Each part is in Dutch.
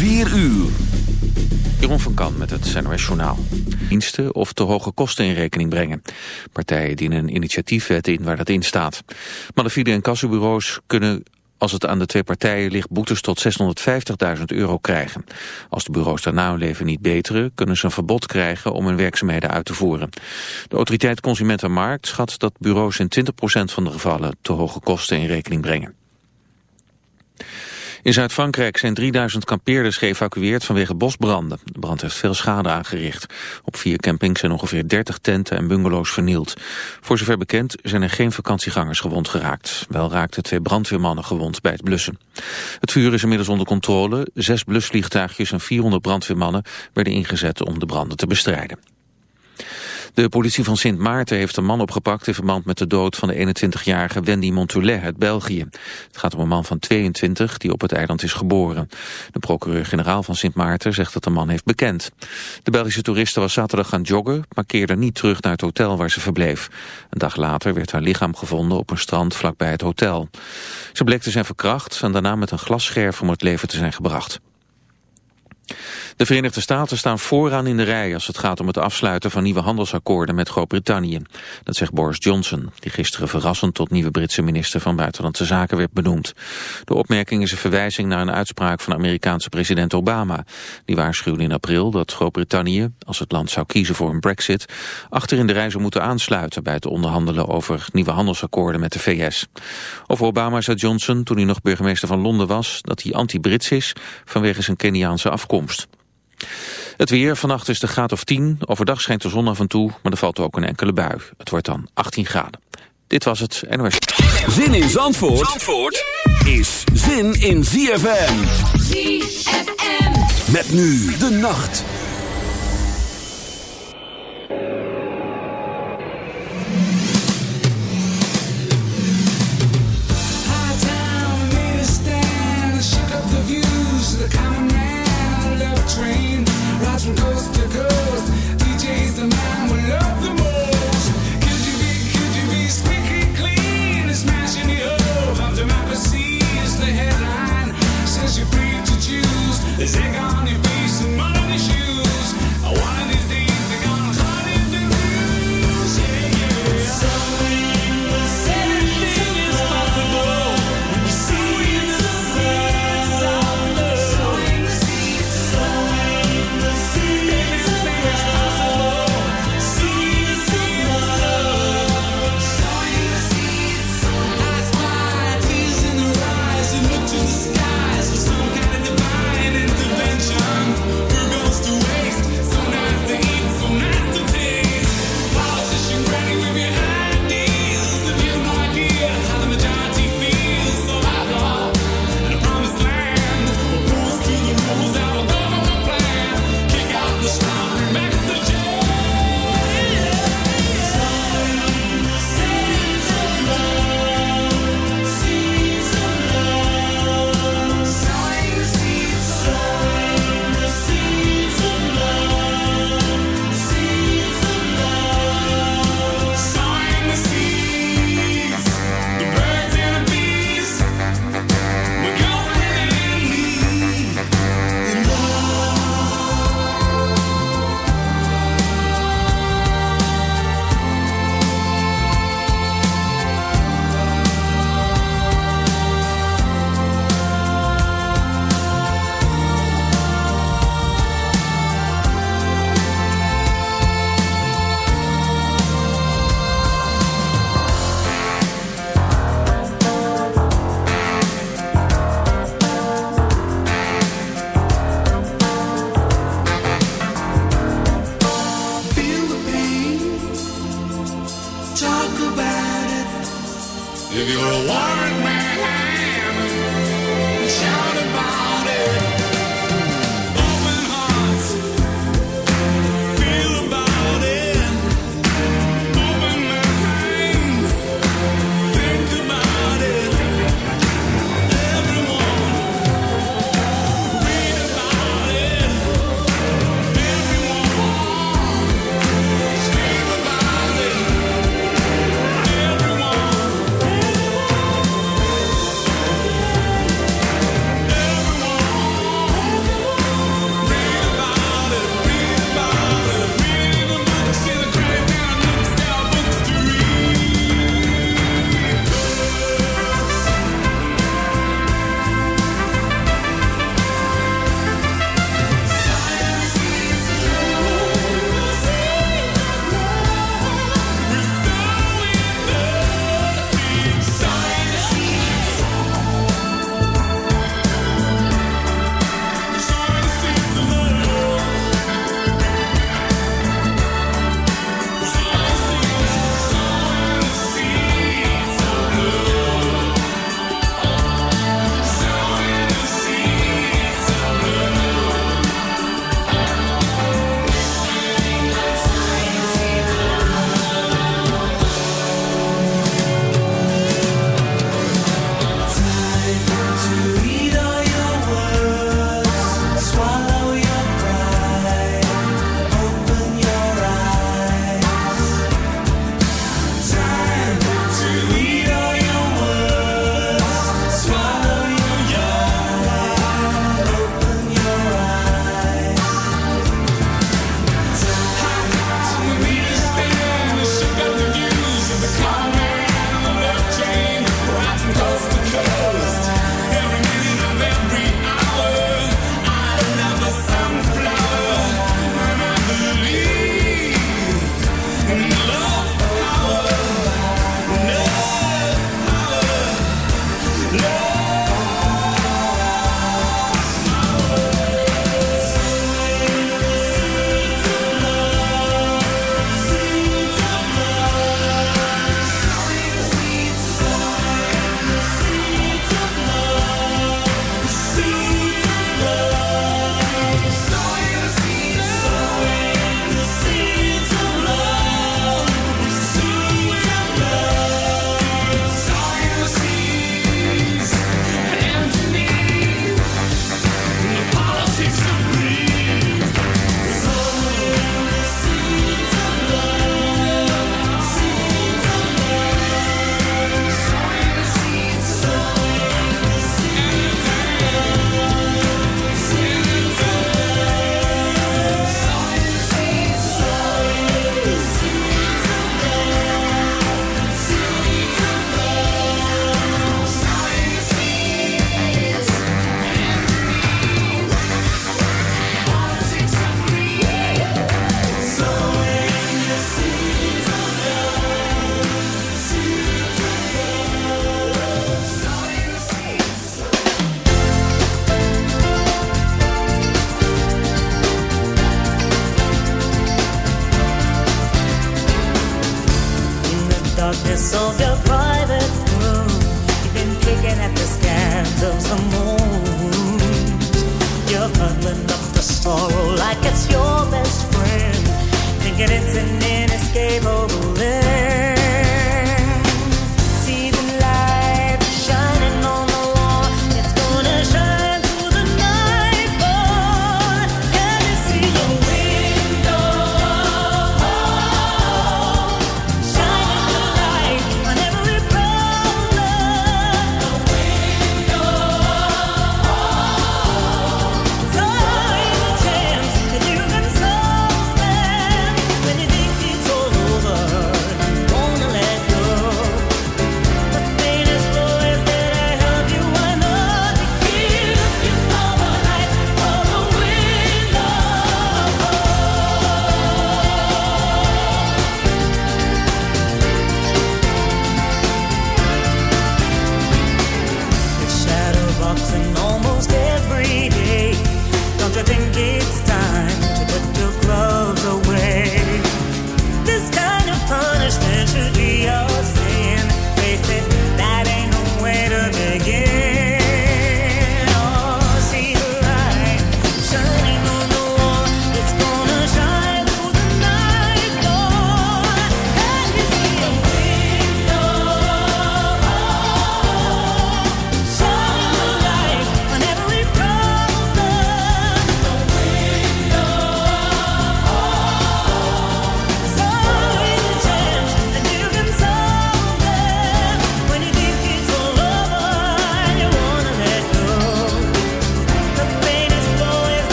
4 uur. Jeroen van Kan met het NOS Journaal. Diensten of te hoge kosten in rekening brengen. Partijen dienen een initiatiefwet in waar dat in staat. Malafide en kassenbureaus kunnen als het aan de twee partijen ligt boetes tot 650.000 euro krijgen. Als de bureaus daarna hun leven niet beteren, kunnen ze een verbod krijgen om hun werkzaamheden uit te voeren. De autoriteit Consument en Markt schat dat bureaus in 20% van de gevallen te hoge kosten in rekening brengen. In Zuid-Frankrijk zijn 3000 kampeerders geëvacueerd vanwege bosbranden. De brand heeft veel schade aangericht. Op vier campings zijn ongeveer 30 tenten en bungalows vernield. Voor zover bekend zijn er geen vakantiegangers gewond geraakt. Wel raakten twee brandweermannen gewond bij het blussen. Het vuur is inmiddels onder controle. Zes blusvliegtuigjes en 400 brandweermannen werden ingezet om de branden te bestrijden. De politie van Sint Maarten heeft een man opgepakt in verband met de dood van de 21-jarige Wendy Montoulet uit België. Het gaat om een man van 22 die op het eiland is geboren. De procureur-generaal van Sint Maarten zegt dat de man heeft bekend. De Belgische toeriste was zaterdag gaan joggen, maar keerde niet terug naar het hotel waar ze verbleef. Een dag later werd haar lichaam gevonden op een strand vlakbij het hotel. Ze bleek te zijn verkracht en daarna met een glasscherf om het leven te zijn gebracht. De Verenigde Staten staan vooraan in de rij als het gaat om het afsluiten van nieuwe handelsakkoorden met Groot-Brittannië. Dat zegt Boris Johnson, die gisteren verrassend tot nieuwe Britse minister van Buitenlandse Zaken werd benoemd. De opmerking is een verwijzing naar een uitspraak van Amerikaanse president Obama. Die waarschuwde in april dat Groot-Brittannië, als het land zou kiezen voor een brexit, achter in de rij zou moeten aansluiten bij het onderhandelen over nieuwe handelsakkoorden met de VS. Over Obama zei Johnson, toen hij nog burgemeester van Londen was, dat hij anti-Brits is vanwege zijn Keniaanse afkomst. Het weer, vannacht is de graad of 10. Overdag schijnt de zon af en toe, maar er valt ook een enkele bui. Het wordt dan 18 graden. Dit was het NOS. Zin in Zandvoort, Zandvoort is zin in ZFM. ZFM. Met nu de nacht. train, rides from coast to coast. DJ's the man we love the most. Could you be, could you be squeaky clean and smashing the hope of democracy is the headline. Says you're free to choose There's zig on your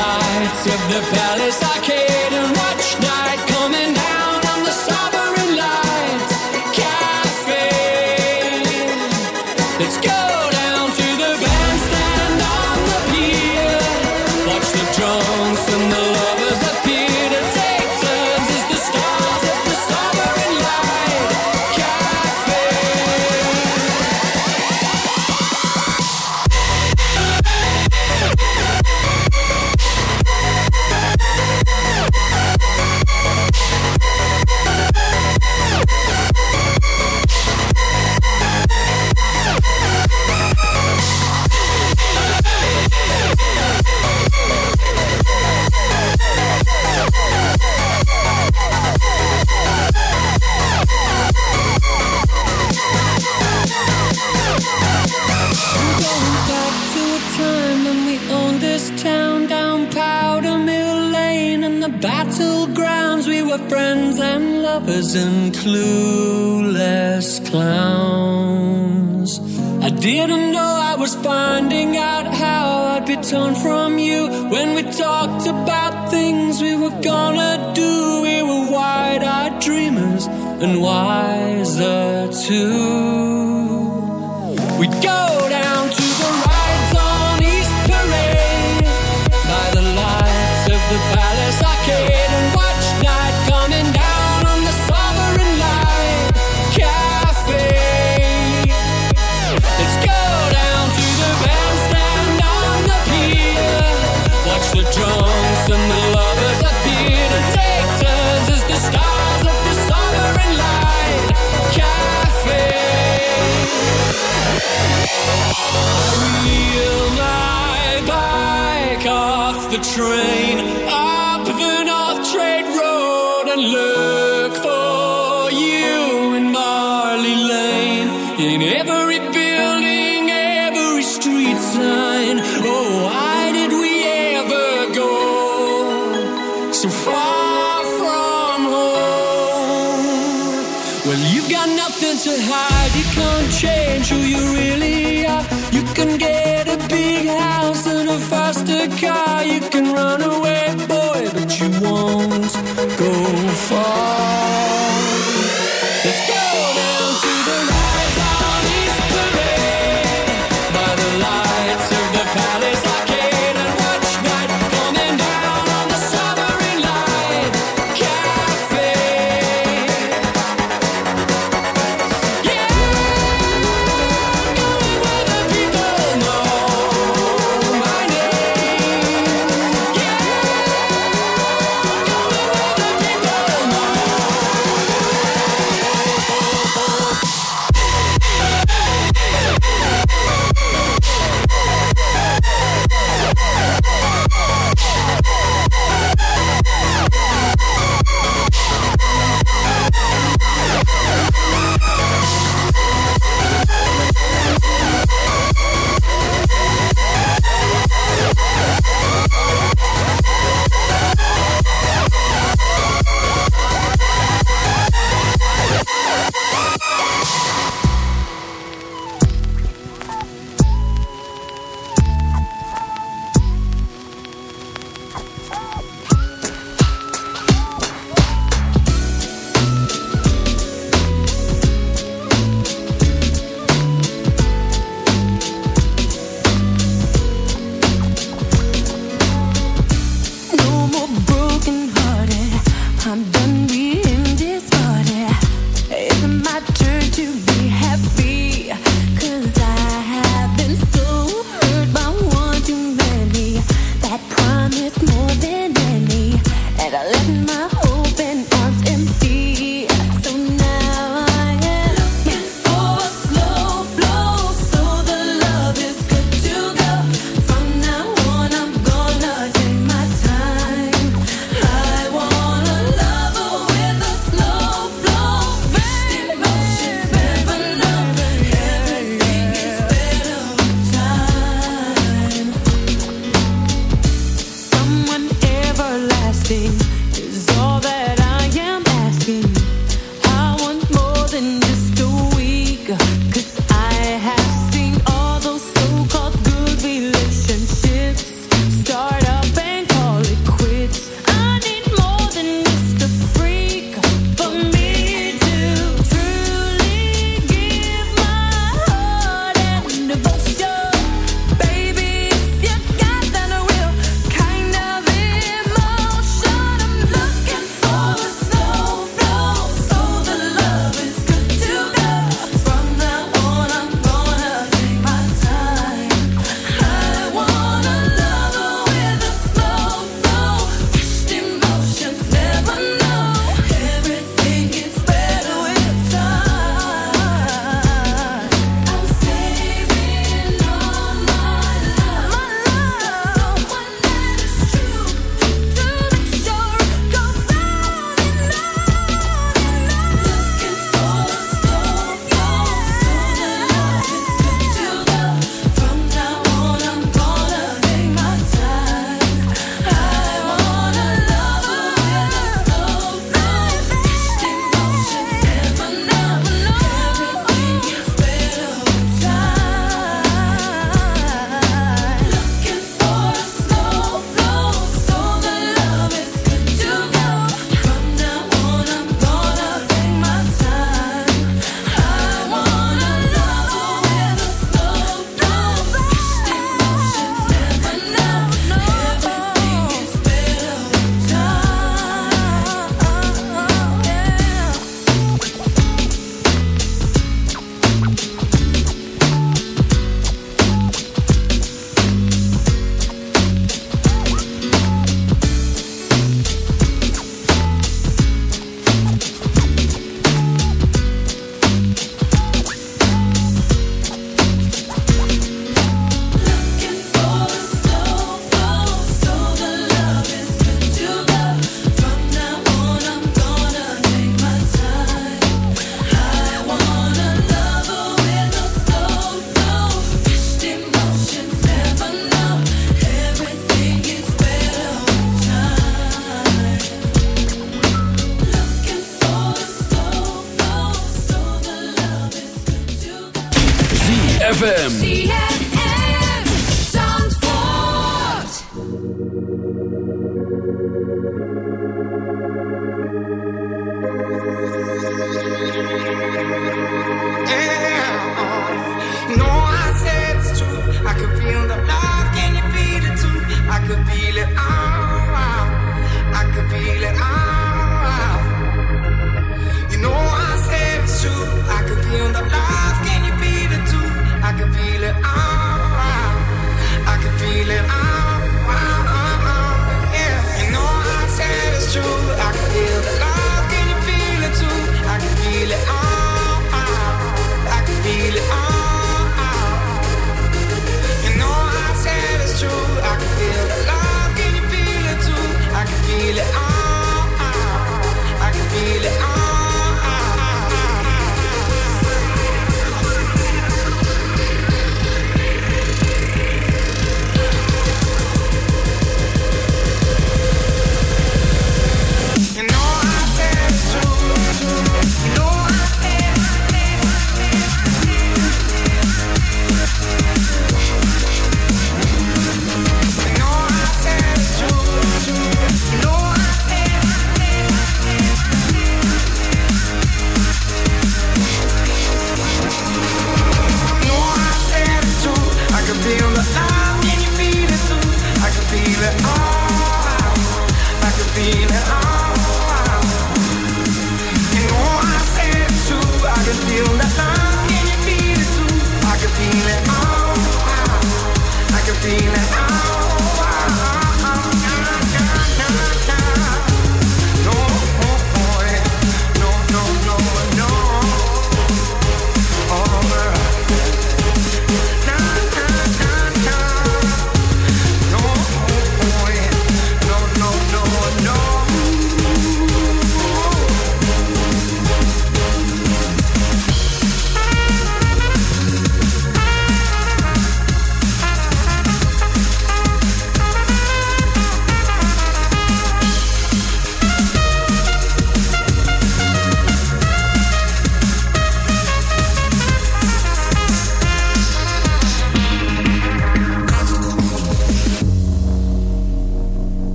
lights of the palace. I came torn from house a faster car. You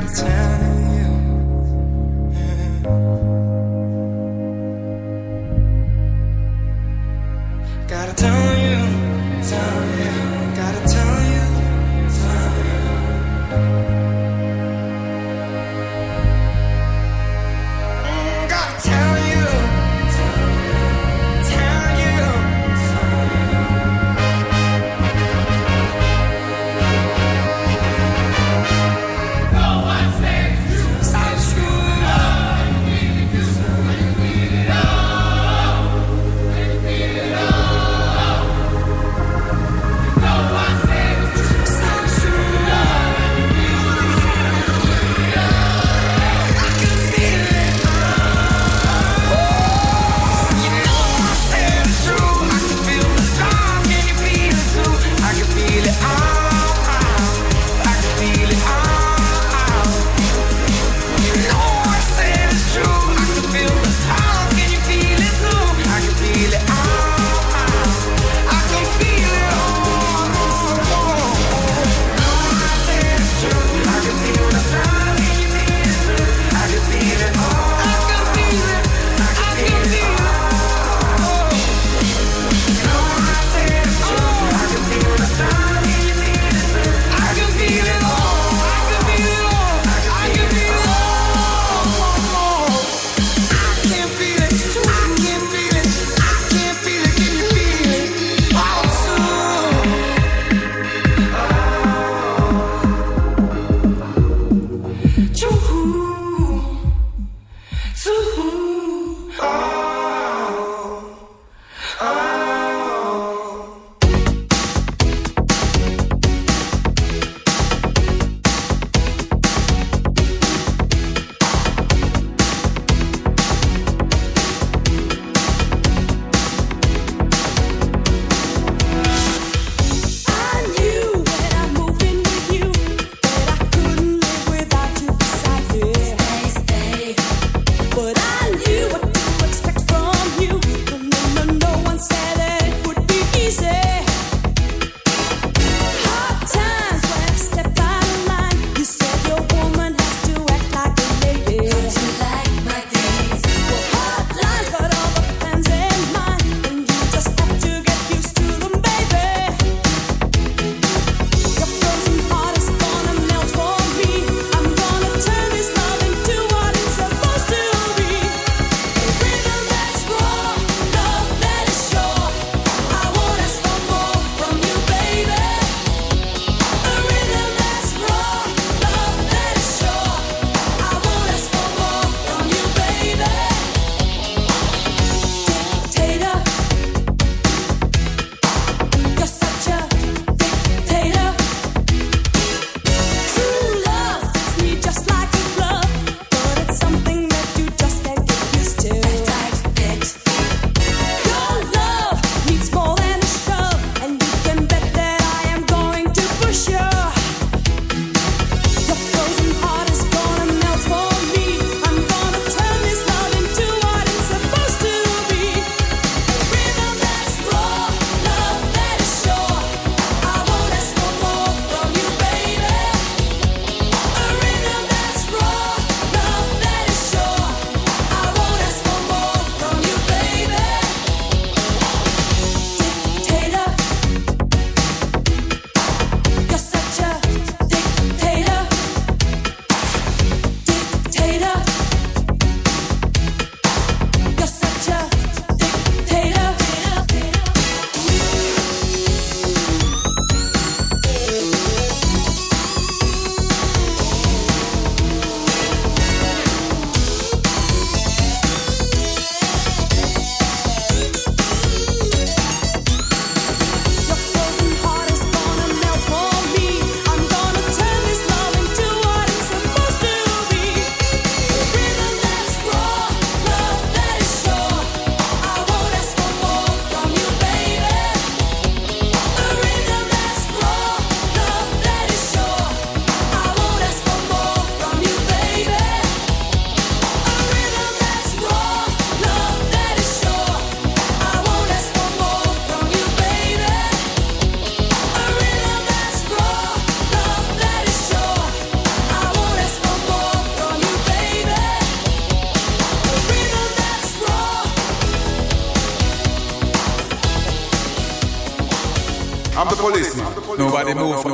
out of ten.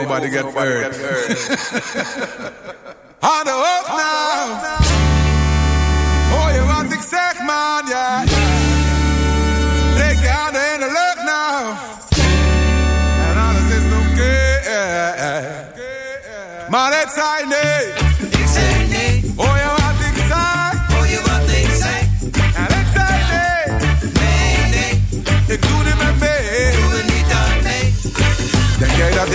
Nobody get hurt.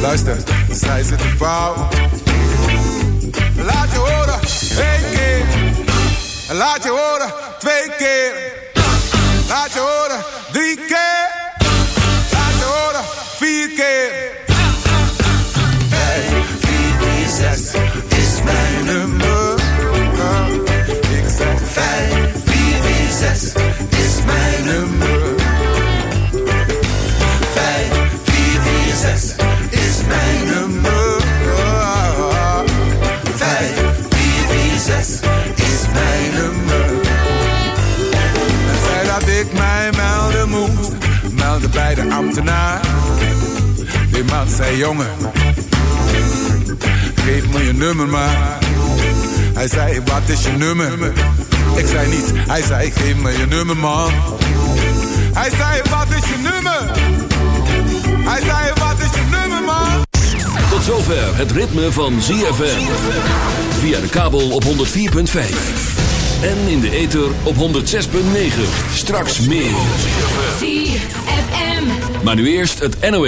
Luister, zij zitten fout. Laat je horen, één keer. Laat je horen, twee keer. Laat je horen, drie keer. Laat je horen, vier keer. Hey, 446 is mijn nummer. Ik zeg 5446 is mijn nummer. 5446 de ambtenaar. Die man zei jongen, geef me je nummer maar. Hij zei wat is je nummer? Ik zei niet, hij zei geef me je nummer man. Hij zei wat is je nummer? Hij zei wat is je nummer man? Tot zover het ritme van ZFM. Via de kabel op 104.5. En in de ether op 106.9. Straks meer. Maar nu eerst het NOS.